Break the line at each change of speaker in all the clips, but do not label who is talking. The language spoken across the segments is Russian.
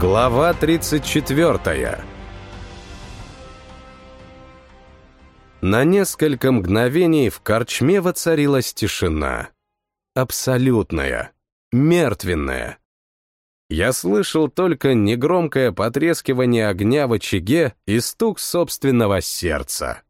Глава 34 На несколько мгновений в корчме воцарилась тишина. Абсолютная, мертвенная. Я слышал только негромкое потрескивание огня в очаге и стук собственного сердца.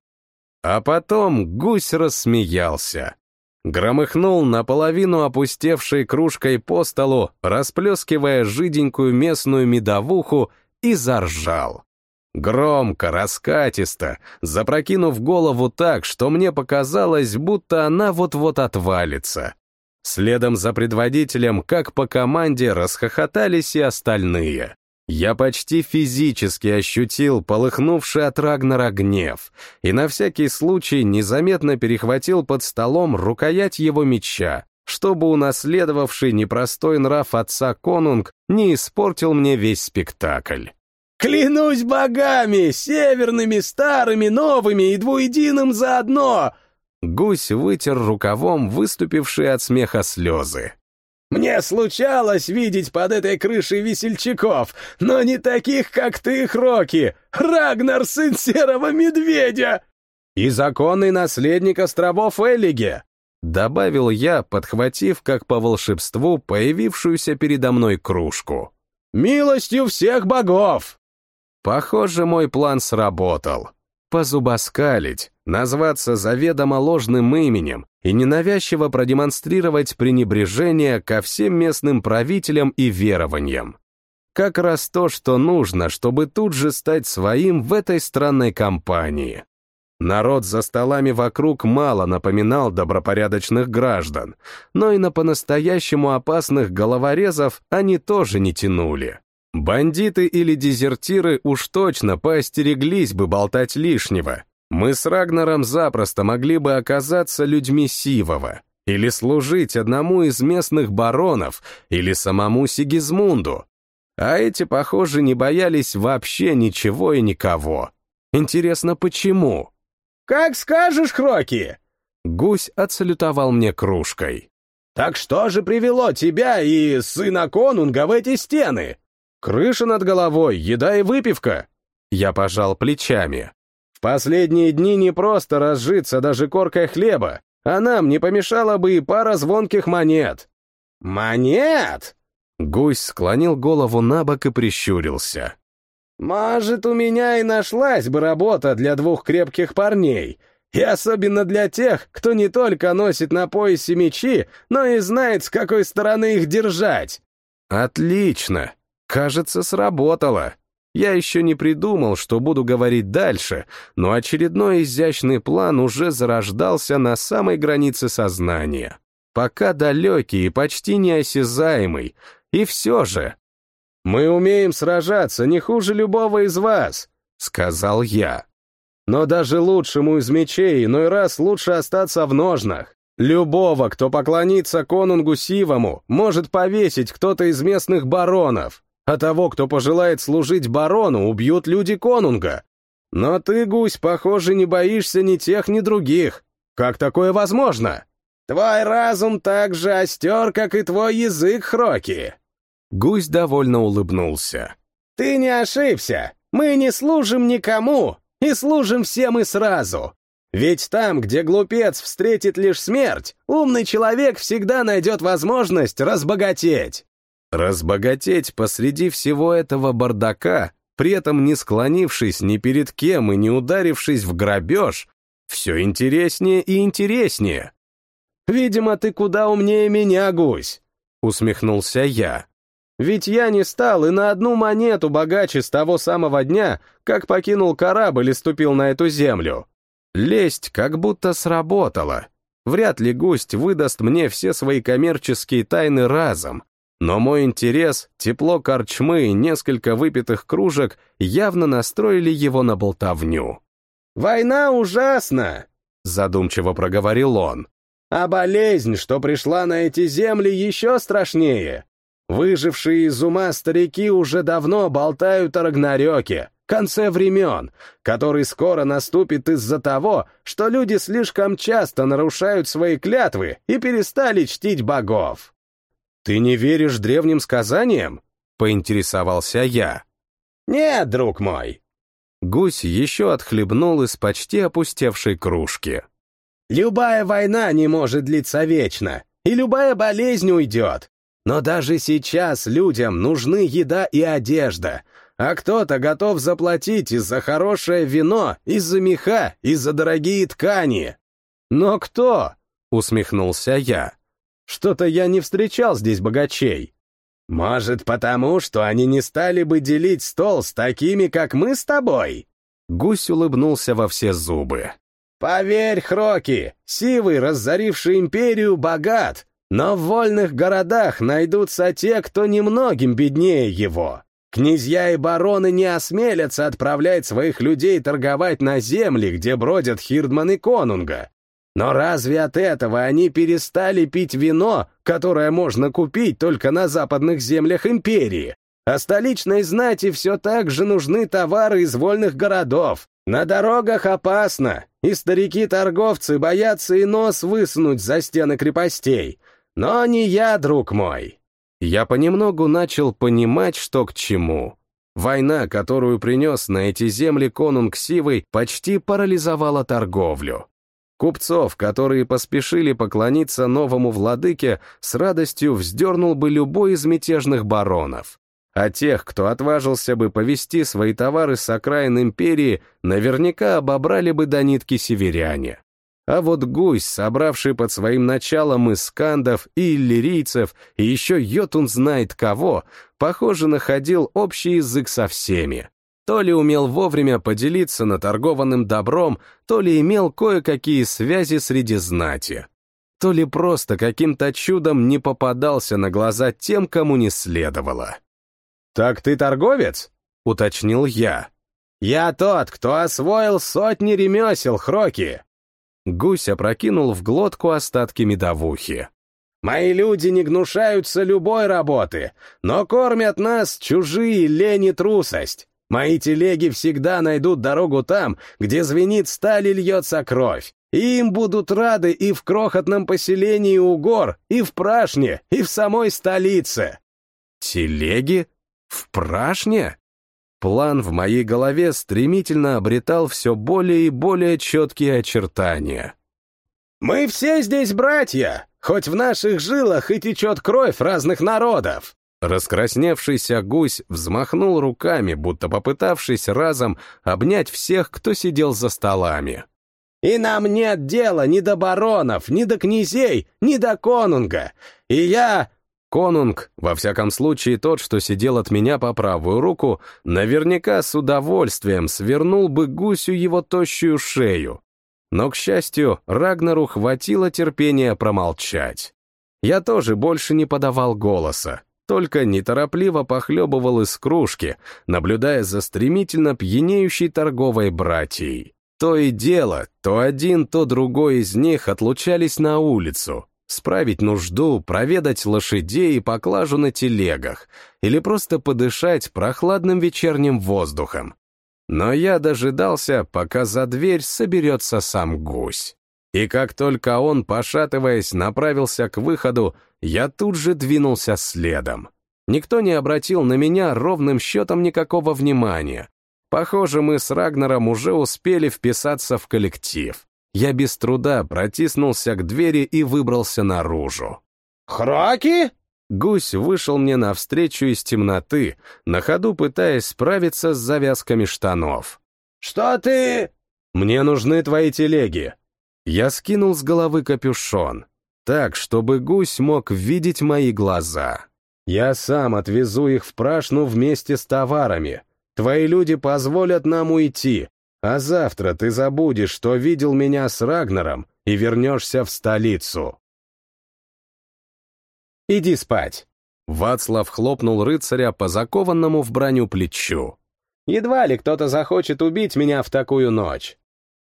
А потом гусь рассмеялся. Громыхнул наполовину опустевшей кружкой по столу, расплескивая жиденькую местную медовуху, и заржал. Громко, раскатисто, запрокинув голову так, что мне показалось, будто она вот-вот отвалится. Следом за предводителем, как по команде, расхохотались и остальные. Я почти физически ощутил полыхнувший от Рагнара гнев и на всякий случай незаметно перехватил под столом рукоять его меча, чтобы унаследовавший непростой нрав отца Конунг не испортил мне весь спектакль.
«Клянусь богами, северными, старыми, новыми и двуединым заодно!»
Гусь вытер рукавом выступившие от смеха слезы.
Мне случалось видеть под этой крышей весельчаков, но не таких, как ты, Хроки! Рагнар, сын серого медведя!»
«И законный наследник островов Эллиге!» Добавил я, подхватив, как по волшебству, появившуюся передо мной кружку.
«Милостью всех богов!»
Похоже, мой план сработал. Позубоскалить, назваться заведомо ложным именем и ненавязчиво продемонстрировать пренебрежение ко всем местным правителям и верованиям. Как раз то, что нужно, чтобы тут же стать своим в этой странной компании. Народ за столами вокруг мало напоминал добропорядочных граждан, но и на по-настоящему опасных головорезов они тоже не тянули. Бандиты или дезертиры уж точно поостереглись бы болтать лишнего. Мы с Рагнаром запросто могли бы оказаться людьми Сивова, или служить одному из местных баронов, или самому Сигизмунду. А эти, похоже, не боялись вообще ничего и никого. Интересно, почему?
«Как скажешь, Хроки!»
Гусь отсалютовал мне кружкой.
«Так что же привело тебя и сына конунга в эти стены?»
Крыша над головой, еда и выпивка. Я пожал плечами. Последние дни не просто разжиться даже коркой хлеба, а нам не помешала бы и пара звонких монет.
Монет?
Гусь склонил голову на бок и прищурился.
«Может, у меня и нашлась бы работа для двух крепких парней, и особенно для тех, кто не только носит на поясе мечи, но и знает, с какой стороны их держать».
«Отлично!» Кажется, сработало. Я еще не придумал, что буду говорить дальше, но очередной изящный план уже зарождался на самой границе сознания. Пока далекий и почти неосязаемый. И все же. «Мы умеем сражаться не хуже любого из вас», — сказал я. «Но даже лучшему из мечей иной раз лучше остаться в ножнах. Любого, кто поклонится конунгу Сивому, может повесить кто-то из местных баронов а того, кто пожелает служить барону, убьют люди конунга. Но ты, гусь, похоже, не боишься ни тех, ни других. Как такое возможно?
Твой разум так же остер, как и твой язык, Хроки.
Гусь довольно улыбнулся.
Ты не ошибся. Мы не служим никому, и служим всем и сразу. Ведь там, где глупец встретит лишь смерть, умный человек всегда найдет возможность разбогатеть.
Разбогатеть посреди всего этого бардака, при этом не склонившись ни перед кем и не ударившись в грабеж, все интереснее и интереснее.
«Видимо, ты куда умнее меня, гусь», — усмехнулся я. «Ведь я не стал и на одну монету богаче с того самого дня, как покинул корабль и ступил на эту землю.
Лесть как будто сработала. Вряд ли гость выдаст мне все свои коммерческие тайны разом, но мой интерес, тепло корчмы и несколько выпитых кружек явно настроили его на болтовню.
«Война ужасна!» — задумчиво проговорил он. «А болезнь, что пришла на эти земли, еще страшнее. Выжившие из ума старики уже давно болтают о Рагнарёке, конце времен, который скоро наступит из-за того, что люди слишком часто нарушают свои клятвы и перестали чтить богов.
«Ты не веришь древним сказаниям?» поинтересовался я.
«Нет, друг мой».
Гусь еще отхлебнул из почти опустевшей кружки.
«Любая война не может длиться вечно, и любая болезнь уйдет. Но даже сейчас людям нужны еда и одежда, а кто-то готов заплатить из за хорошее вино, из-за меха, из-за дорогие ткани. Но кто? Усмехнулся я. Что-то я не встречал здесь богачей. Может, потому, что они не стали бы делить стол с такими, как мы с тобой?
Гусь улыбнулся во все зубы.
Поверь, Хроки, Сивый, разоривший империю, богат, но в вольных городах найдутся те, кто немногим беднее его. Князья и бароны не осмелятся отправлять своих людей торговать на земли, где бродят Хирдман и Конунга. Но разве от этого они перестали пить вино, которое можно купить только на западных землях империи? А столичной знати все так же нужны товары из вольных городов. На дорогах опасно, и старики-торговцы боятся и нос высунуть за стены крепостей. Но не я, друг мой.
Я понемногу начал понимать, что к чему. Война, которую принес на эти земли конунг Сивый, почти парализовала торговлю. Купцов, которые поспешили поклониться новому владыке, с радостью вздернул бы любой из мятежных баронов. А тех, кто отважился бы повести свои товары с окраин империи, наверняка обобрали бы до нитки северяне. А вот гусь, собравший под своим началом искандов и иллирийцев, и еще йотун знает кого, похоже, находил общий язык со всеми. То ли умел вовремя поделиться наторгованным добром, то ли имел кое-какие связи среди знати. То ли просто каким-то чудом не попадался на глаза тем, кому не следовало.
«Так ты торговец?»
— уточнил я.
«Я тот, кто освоил сотни ремесел, Хроки!»
Гусь опрокинул в глотку остатки медовухи.
«Мои люди не гнушаются любой работы, но кормят нас чужие лень и трусость. Мои телеги всегда найдут дорогу там, где звенит сталь и льется кровь. И им будут рады и в крохотном поселении у гор, и в Прашне, и в самой столице».
«Телеги? В Прашне?» План в моей голове стремительно обретал все более и более четкие очертания.
«Мы все здесь братья, хоть в наших жилах и течет кровь разных народов!»
Раскрасневшийся гусь взмахнул руками, будто попытавшись разом обнять всех, кто сидел за столами.
«И нам нет дела ни до баронов, ни до князей, ни до конунга. И я
Конунг, во всяком случае тот, что сидел от меня по правую руку, наверняка с удовольствием свернул бы гусю его тощую шею. Но, к счастью, Рагнару хватило терпения промолчать. Я тоже больше не подавал голоса, только неторопливо похлебывал из кружки, наблюдая за стремительно пьянеющей торговой братьей. То и дело, то один, то другой из них отлучались на улицу, справить нужду, проведать лошадей и поклажу на телегах, или просто подышать прохладным вечерним воздухом. Но я дожидался, пока за дверь соберется сам гусь. И как только он, пошатываясь, направился к выходу, я тут же двинулся следом. Никто не обратил на меня ровным счетом никакого внимания. Похоже, мы с Рагнером уже успели вписаться в коллектив. Я без труда протиснулся к двери и выбрался наружу.
«Храки?»
Гусь вышел мне навстречу из темноты, на ходу пытаясь справиться с завязками штанов.
«Что ты...»
«Мне нужны твои телеги». Я скинул с головы капюшон, так, чтобы гусь мог видеть мои глаза. «Я сам отвезу их в Прашну вместе с товарами. Твои люди позволят нам уйти, а завтра ты забудешь, что видел меня с Рагнером, и вернешься в столицу.
Иди спать.
Вацлав хлопнул рыцаря по закованному в броню плечу.
Едва ли кто-то захочет убить меня в такую ночь.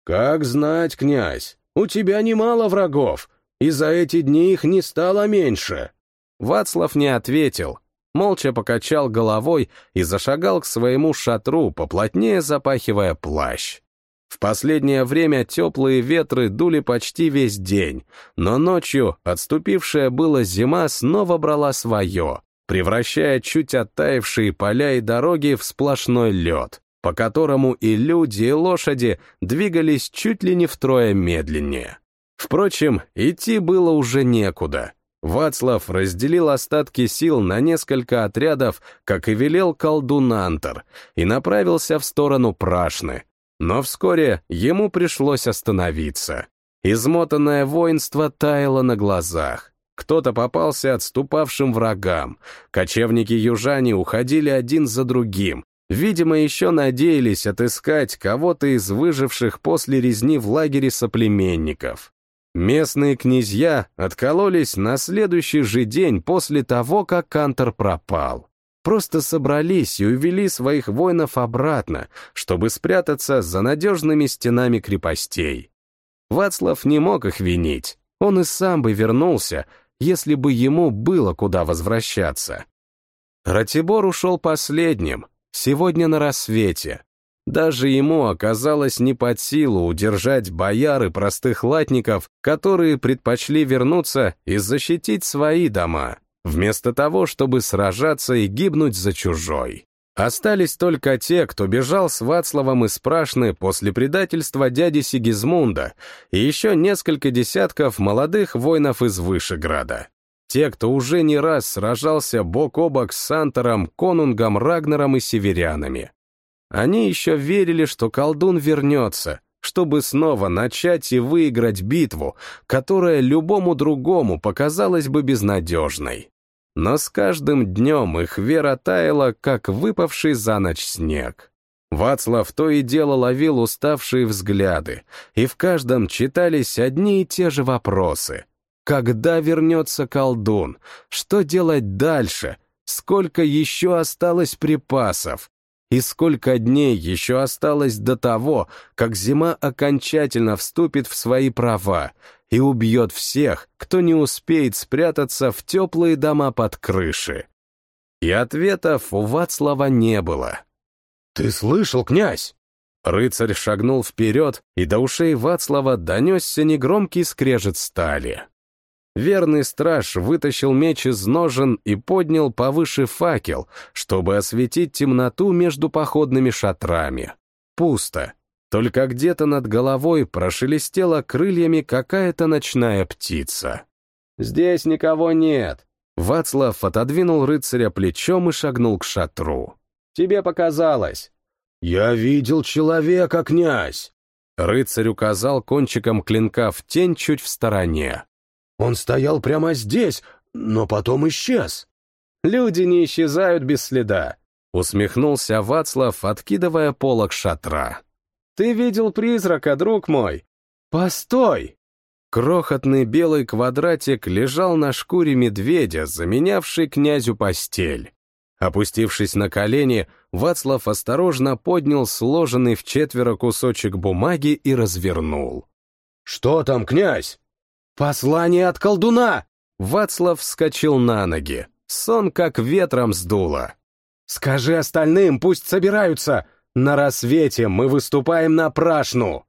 Как знать, князь, у тебя немало врагов, и за эти дни их не стало меньше. Вацлав не ответил, молча покачал головой и зашагал к своему шатру, поплотнее запахивая плащ. В последнее время теплые ветры дули почти весь день, но ночью отступившая была зима снова брала свое, превращая чуть оттаившие поля и дороги в сплошной лед, по которому и люди, и лошади двигались чуть ли не втрое медленнее. Впрочем, идти было уже некуда. Вацлав разделил остатки сил на несколько отрядов, как и велел колдун Антер, и направился в сторону Прашны. Но вскоре ему пришлось остановиться. Измотанное воинство таяло на глазах. Кто-то попался отступавшим врагам. Кочевники-южане уходили один за другим. Видимо, еще надеялись отыскать кого-то из выживших после резни в лагере соплеменников. Местные князья откололись на следующий же день после того, как Кантор пропал. Просто собрались и увели своих воинов обратно, чтобы спрятаться за надежными стенами крепостей. Вацлав не мог их винить, он и сам бы вернулся, если бы ему было куда возвращаться. Ратибор ушел последним, сегодня на рассвете, даже ему оказалось не под силу удержать бояр и простых латников, которые предпочли вернуться и защитить свои дома, вместо того, чтобы сражаться и гибнуть за чужой. Остались только те, кто бежал с Вацлавом из Прашны после предательства дяди Сигизмунда и еще несколько десятков молодых воинов из Вышеграда. Те, кто уже не раз сражался бок о бок с Сантором, Конунгом, Рагнером и северянами. Они еще верили, что колдун вернется, чтобы снова начать и выиграть битву, которая любому другому показалась бы безнадежной. Но с каждым днем их вера таяла, как выпавший за ночь снег. Вацлав то и дело ловил уставшие взгляды, и в каждом читались одни и те же вопросы. Когда вернется колдун? Что делать дальше? Сколько еще осталось припасов? И сколько дней еще осталось до того, как зима окончательно вступит в свои права и убьет всех, кто не успеет спрятаться в теплые дома под крыши. И ответов у Вацлава не было.
«Ты слышал, князь?»
Рыцарь шагнул вперед, и до ушей Вацлава донесся негромкий скрежет стали. Верный страж вытащил меч из ножен и поднял повыше факел, чтобы осветить темноту между походными шатрами. Пусто. Только где-то над головой прошелестела крыльями какая-то ночная птица. «Здесь никого нет», Вацлав отодвинул рыцаря плечом и шагнул к шатру. «Тебе показалось».
«Я видел человека, князь!»
Рыцарь указал кончиком клинка в тень чуть в стороне.
Он стоял прямо здесь, но потом исчез.
Люди не исчезают без следа, усмехнулся Вацлав, откидывая полок шатра. Ты видел призрака, друг мой? Постой! Крохотный белый квадратик лежал на шкуре медведя, заменявший князю постель. Опустившись на колени, Вацлав осторожно поднял сложенный в четверо кусочек бумаги и развернул.
«Что там, князь?»
«Послание от колдуна!» Вацлав вскочил на ноги. Сон как ветром сдуло. «Скажи остальным, пусть собираются! На рассвете мы выступаем на Прашну!»